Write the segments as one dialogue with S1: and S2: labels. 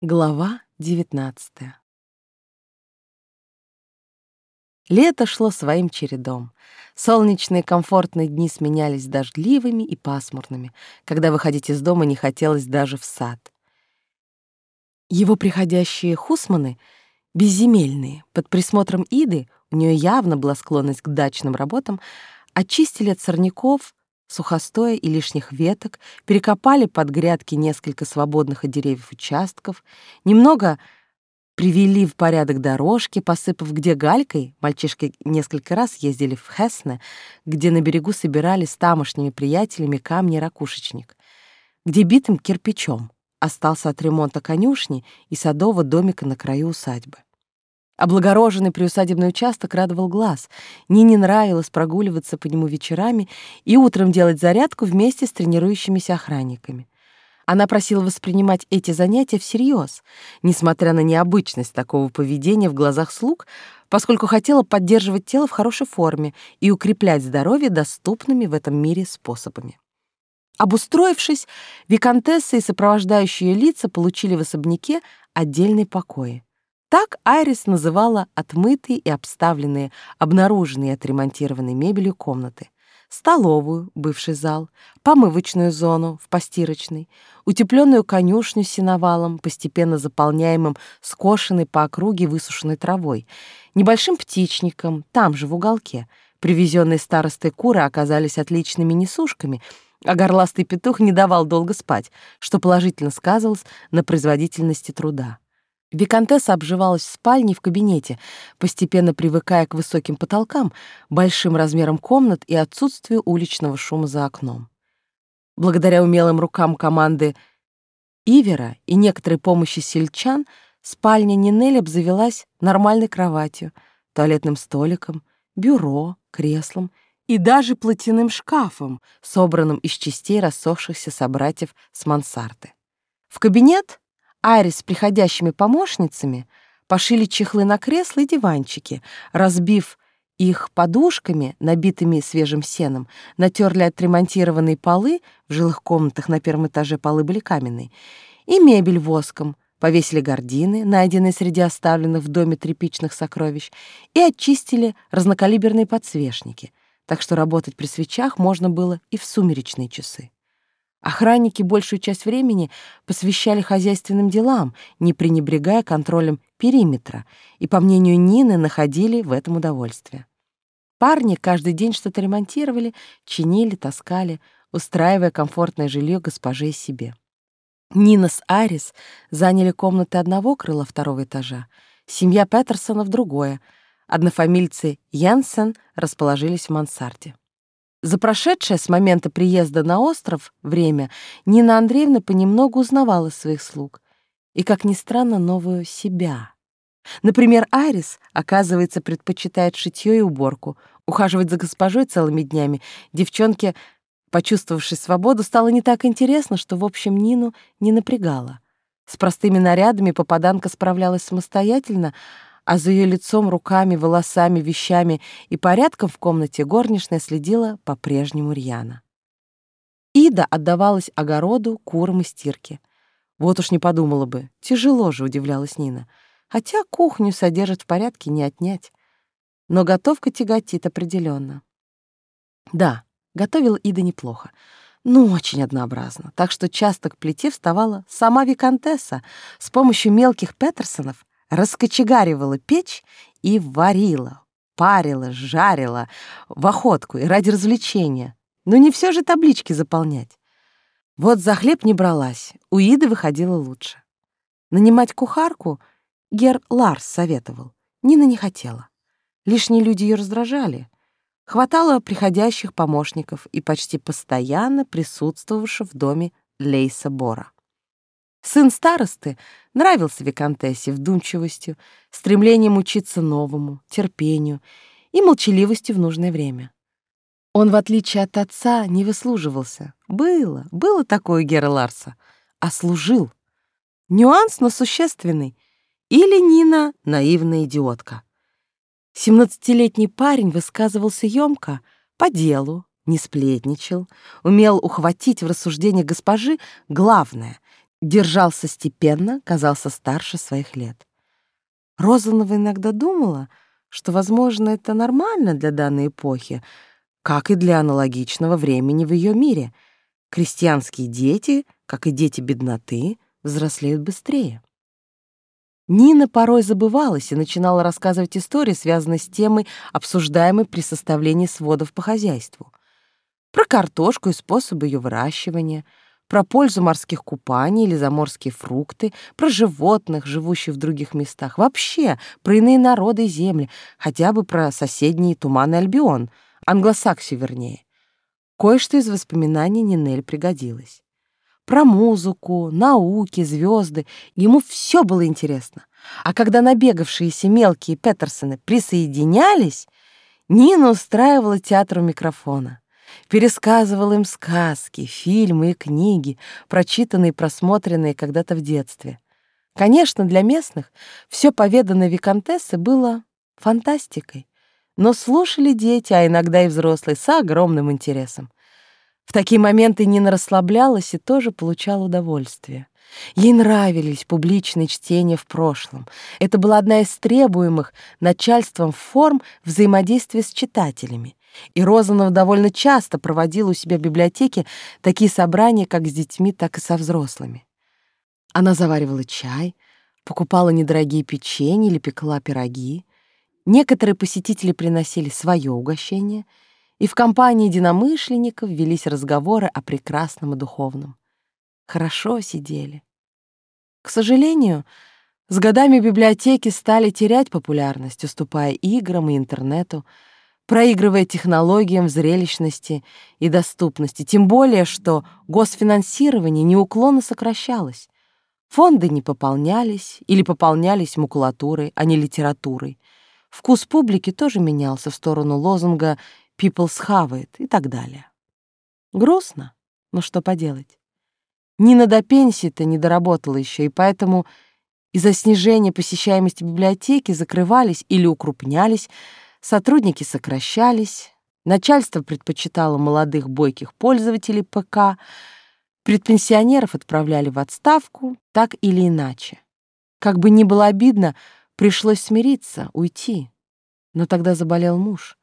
S1: Глава 19 Лето шло своим чередом. Солнечные комфортные дни сменялись дождливыми и пасмурными, когда выходить из дома не хотелось даже в сад. Его приходящие хусманы, безземельные, под присмотром Иды, у нее явно была склонность к дачным работам, очистили от сорняков сухостоя и лишних веток, перекопали под грядки несколько свободных от деревьев участков, немного привели в порядок дорожки, посыпав где галькой, мальчишки несколько раз ездили в Хесне, где на берегу собирали с тамошними приятелями камни-ракушечник, где битым кирпичом остался от ремонта конюшни и садового домика на краю усадьбы. Облагороженный приусадебный участок радовал глаз. Нине нравилось прогуливаться по нему вечерами и утром делать зарядку вместе с тренирующимися охранниками. Она просила воспринимать эти занятия всерьез, несмотря на необычность такого поведения в глазах слуг, поскольку хотела поддерживать тело в хорошей форме и укреплять здоровье доступными в этом мире способами. Обустроившись, виконтесса и сопровождающие лица получили в особняке отдельные покои. Так Айрис называла отмытые и обставленные, обнаруженные и отремонтированные мебелью комнаты. Столовую, бывший зал, помывочную зону в постирочной, утепленную конюшню с сеновалом, постепенно заполняемым скошенной по округе высушенной травой, небольшим птичником, там же в уголке. Привезенные старостой куры оказались отличными несушками, а горластый петух не давал долго спать, что положительно сказывалось на производительности труда. Викантесса обживалась в спальне в кабинете, постепенно привыкая к высоким потолкам, большим размерам комнат и отсутствию уличного шума за окном. Благодаря умелым рукам команды Ивера и некоторой помощи сельчан, спальня Нинель обзавелась нормальной кроватью, туалетным столиком, бюро, креслом и даже платяным шкафом, собранным из частей рассохшихся собратьев с мансарды. В кабинет Айрис с приходящими помощницами пошили чехлы на кресла и диванчики, разбив их подушками, набитыми свежим сеном, натерли отремонтированные полы, в жилых комнатах на первом этаже полы были каменные, и мебель воском, повесили гардины, найденные среди оставленных в доме тряпичных сокровищ, и очистили разнокалиберные подсвечники, так что работать при свечах можно было и в сумеречные часы. Охранники большую часть времени посвящали хозяйственным делам, не пренебрегая контролем периметра, и, по мнению Нины, находили в этом удовольствие. Парни каждый день что-то ремонтировали, чинили, таскали, устраивая комфортное жилье госпоже и себе. Нина с Арис заняли комнаты одного крыла второго этажа, семья Петерсона в другое, однофамильцы Янсен расположились в мансарде. За прошедшее с момента приезда на остров время Нина Андреевна понемногу узнавала своих слуг и, как ни странно, новую себя. Например, Арис, оказывается, предпочитает шитье и уборку, ухаживать за госпожой целыми днями. Девчонке, почувствовавшей свободу, стало не так интересно, что, в общем, Нину не напрягало. С простыми нарядами попаданка справлялась самостоятельно, а за ее лицом, руками, волосами, вещами и порядком в комнате горничная следила по-прежнему рьяно. Ида отдавалась огороду, курам и стирке. Вот уж не подумала бы, тяжело же, удивлялась Нина. Хотя кухню содержит в порядке не отнять. Но готовка тяготит определенно. Да, готовила Ида неплохо, но очень однообразно, так что часто к плите вставала сама виконтесса с помощью мелких Петерсонов раскочегаривала печь и варила, парила, жарила в охотку и ради развлечения. Но не все же таблички заполнять. Вот за хлеб не бралась, у Иды выходило лучше. Нанимать кухарку Гер Ларс советовал. Нина не хотела. Лишние люди ее раздражали. Хватало приходящих помощников и почти постоянно присутствовавших в доме Лейса Бора. Сын старосты нравился виконтессе вдумчивостью, стремлением учиться новому, терпению и молчаливостью в нужное время. Он, в отличие от отца, не выслуживался. Было, было такое Гера Ларса, а служил. Нюанс, но существенный. Или Нина — наивная идиотка. Семнадцатилетний парень высказывался ёмко, по делу, не сплетничал, умел ухватить в рассуждениях госпожи главное Держался степенно, казался старше своих лет. Розанова иногда думала, что, возможно, это нормально для данной эпохи, как и для аналогичного времени в ее мире. Крестьянские дети, как и дети бедноты, взрослеют быстрее. Нина порой забывалась и начинала рассказывать истории, связанные с темой, обсуждаемой при составлении сводов по хозяйству. Про картошку и способы ее выращивания, про пользу морских купаний или заморские фрукты, про животных, живущих в других местах, вообще про иные народы и земли, хотя бы про соседний Туманный Альбион, англосаксию вернее. Кое-что из воспоминаний Нинель пригодилось про музыку, науки, звезды. Ему все было интересно. А когда набегавшиеся мелкие Петерсоны присоединялись, Нина устраивала театр у микрофона. Пересказывала им сказки, фильмы и книги, прочитанные и просмотренные когда-то в детстве. Конечно, для местных все поведанное Викантессы было фантастикой, но слушали дети, а иногда и взрослые, с огромным интересом. В такие моменты Нина расслаблялась и тоже получала удовольствие. Ей нравились публичные чтения в прошлом. Это была одна из требуемых начальством форм взаимодействия с читателями. И Розанов довольно часто проводила у себя в библиотеке такие собрания как с детьми, так и со взрослыми. Она заваривала чай, покупала недорогие печенья или пекла пироги. Некоторые посетители приносили свое угощение — и в компании единомышленников велись разговоры о прекрасном и духовном. Хорошо сидели. К сожалению, с годами библиотеки стали терять популярность, уступая играм и интернету, проигрывая технологиям зрелищности и доступности, тем более, что госфинансирование неуклонно сокращалось. Фонды не пополнялись или пополнялись макулатурой, а не литературой. Вкус публики тоже менялся в сторону лозунга people схавает и так далее. Грустно, но что поделать. Нина до пенсии-то не доработала еще, и поэтому из-за снижения посещаемости библиотеки закрывались или укрупнялись, сотрудники сокращались, начальство предпочитало молодых бойких пользователей ПК, предпенсионеров отправляли в отставку, так или иначе. Как бы ни было обидно, пришлось смириться, уйти. Но тогда заболел муж.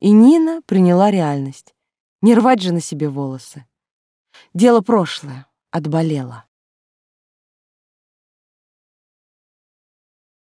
S1: И Нина приняла реальность. Не рвать же на себе волосы. Дело прошлое, отболело.